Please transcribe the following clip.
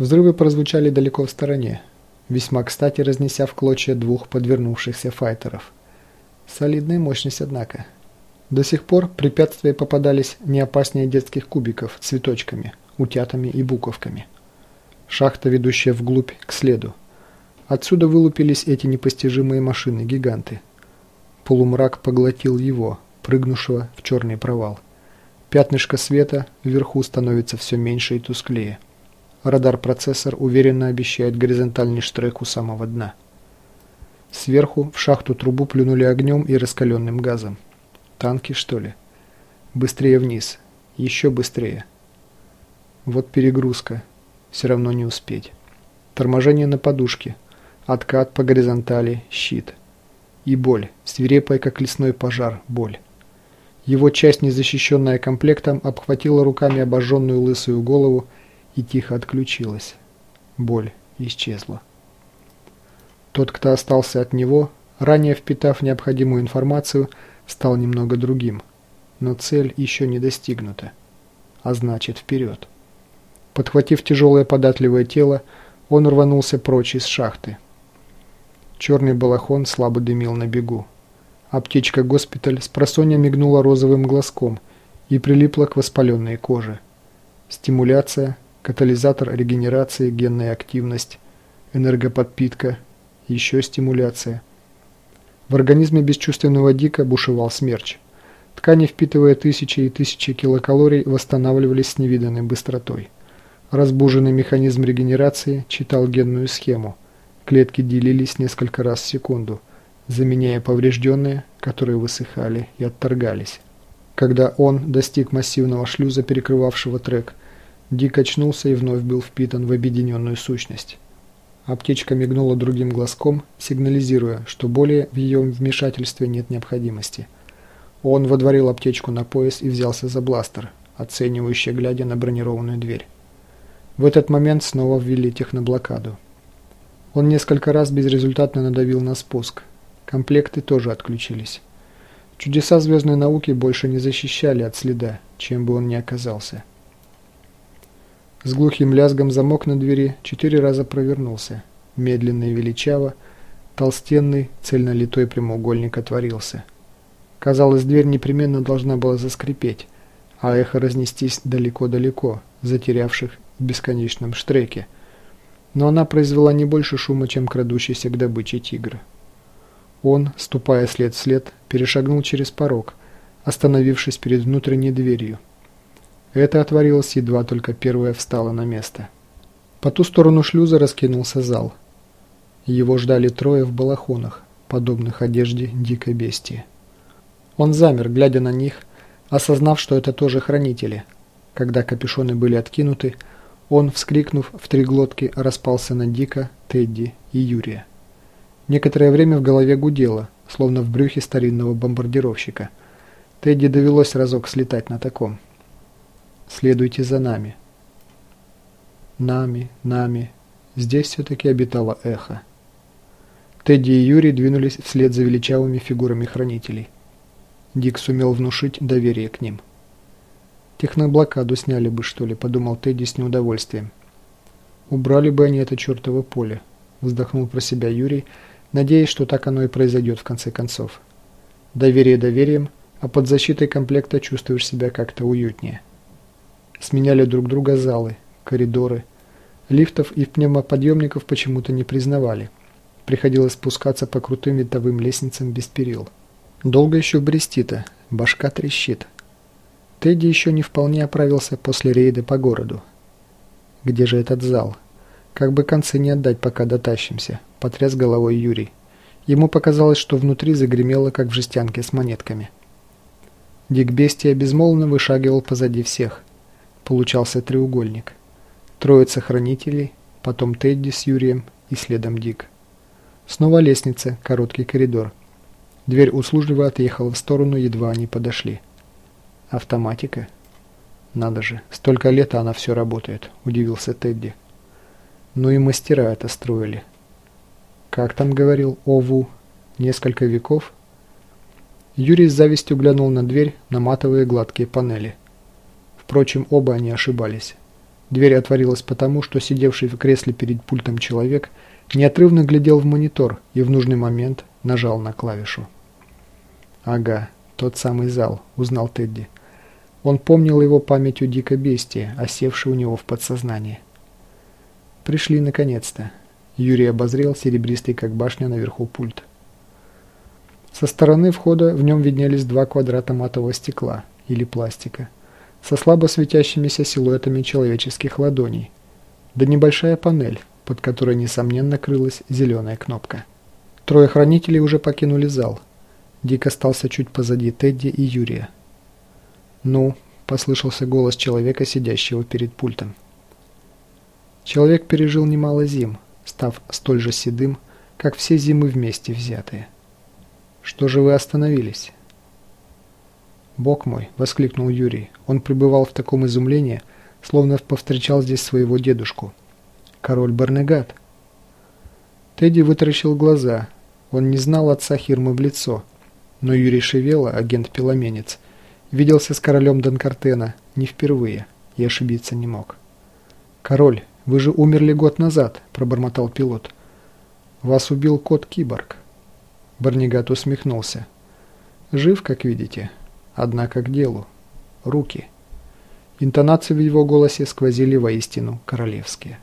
Взрывы прозвучали далеко в стороне, весьма кстати разнеся в клочья двух подвернувшихся файтеров. Солидная мощность, однако. До сих пор препятствия попадались не опаснее детских кубиков цветочками, утятами и буковками. Шахта, ведущая вглубь к следу. Отсюда вылупились эти непостижимые машины-гиганты. Полумрак поглотил его, прыгнувшего в черный провал. Пятнышко света вверху становится все меньше и тусклее. Радар-процессор уверенно обещает горизонтальный штрек у самого дна. Сверху в шахту трубу плюнули огнем и раскаленным газом. Танки, что ли? Быстрее вниз. Еще быстрее. Вот перегрузка. Все равно не успеть. Торможение на подушке. Откат по горизонтали. Щит. И боль. Свирепая, как лесной пожар. Боль. Его часть, незащищенная комплектом, обхватила руками обожженную лысую голову и тихо отключилась. Боль исчезла. Тот, кто остался от него, ранее впитав необходимую информацию, стал немного другим. Но цель еще не достигнута. А значит, вперед. Подхватив тяжелое податливое тело, он рванулся прочь из шахты. Черный балахон слабо дымил на бегу. Аптечка «Госпиталь» с просонья мигнула розовым глазком и прилипла к воспаленной коже. Стимуляция, катализатор регенерации, генная активность, энергоподпитка, еще стимуляция. В организме бесчувственного Дика бушевал смерч. Ткани, впитывая тысячи и тысячи килокалорий, восстанавливались с невиданной быстротой. Разбуженный механизм регенерации читал генную схему. Клетки делились несколько раз в секунду, заменяя поврежденные, которые высыхали и отторгались. Когда он достиг массивного шлюза, перекрывавшего трек, Дик очнулся и вновь был впитан в объединенную сущность. Аптечка мигнула другим глазком, сигнализируя, что более в ее вмешательстве нет необходимости. Он водворил аптечку на пояс и взялся за бластер, оценивающе глядя на бронированную дверь. В этот момент снова ввели техноблокаду. Он несколько раз безрезультатно надавил на спуск. Комплекты тоже отключились. Чудеса звездной науки больше не защищали от следа, чем бы он ни оказался. С глухим лязгом замок на двери четыре раза провернулся. Медленно и величаво, толстенный, цельнолитой прямоугольник отворился. Казалось, дверь непременно должна была заскрипеть, а эхо разнестись далеко-далеко, затерявших в бесконечном штреке. Но она произвела не больше шума, чем крадущийся к добыче тигр. Он, ступая след в след, перешагнул через порог, остановившись перед внутренней дверью. Это отворилось, едва только первая встала на место. По ту сторону шлюза раскинулся зал. Его ждали трое в балахонах, подобных одежде дикой бестии. Он замер, глядя на них, осознав, что это тоже хранители. Когда капюшоны были откинуты, он, вскрикнув в три глотки, распался на Дика, Тедди и Юрия. Некоторое время в голове гудело, словно в брюхе старинного бомбардировщика. Тедди довелось разок слетать на таком. Следуйте за нами. Нами, нами. Здесь все-таки обитало эхо. Тедди и Юрий двинулись вслед за величавыми фигурами хранителей. Дик сумел внушить доверие к ним. «Техноблокаду сняли бы, что ли», — подумал Тедди с неудовольствием. «Убрали бы они это чертово поле», — вздохнул про себя Юрий, надеясь, что так оно и произойдет в конце концов. Доверие доверием, а под защитой комплекта чувствуешь себя как-то уютнее. Сменяли друг друга залы, коридоры. Лифтов и пневмоподъемников почему-то не признавали. Приходилось спускаться по крутым винтовым лестницам без перил. Долго еще брести-то, башка трещит. Тедди еще не вполне оправился после рейда по городу. Где же этот зал? Как бы концы не отдать, пока дотащимся, потряс головой Юрий. Ему показалось, что внутри загремело, как в жестянке с монетками. Дик Бестия безмолвно вышагивал позади всех. Получался треугольник. Троица хранителей, потом Тедди с Юрием и следом Дик. Снова лестница, короткий коридор. Дверь услужливо отъехала в сторону, едва они подошли. Автоматика? Надо же, столько лет она все работает, удивился Тедди. Ну и мастера это строили. Как там говорил Ову? Несколько веков? Юрий с завистью глянул на дверь, наматывая гладкие панели. Впрочем, оба они ошибались. Дверь отворилась потому, что сидевший в кресле перед пультом человек неотрывно глядел в монитор и в нужный момент нажал на клавишу. «Ага, тот самый зал», — узнал Тедди. Он помнил его памятью дикой бестии, осевшей у него в подсознании. Пришли наконец-то. Юрий обозрел серебристый, как башня, наверху пульт. Со стороны входа в нем виднелись два квадрата матового стекла или пластика со слабо светящимися силуэтами человеческих ладоней, да небольшая панель, под которой, несомненно, крылась зеленая кнопка. Трое хранителей уже покинули зал. Дик остался чуть позади Тедди и Юрия. «Ну», — послышался голос человека, сидящего перед пультом. Человек пережил немало зим, став столь же седым, как все зимы вместе взятые. «Что же вы остановились?» «Бог мой!» – воскликнул Юрий. Он пребывал в таком изумлении, словно повстречал здесь своего дедушку. «Король Барнегат!» Тедди вытаращил глаза. Он не знал отца Хирмы в лицо. Но Юрий Шевела, агент-пеломенец, виделся с королем Донкартена не впервые и ошибиться не мог. «Король, вы же умерли год назад», – пробормотал пилот. «Вас убил кот-киборг». Барнегат усмехнулся. «Жив, как видите. Однако к делу. Руки. Интонации в его голосе сквозили воистину королевские.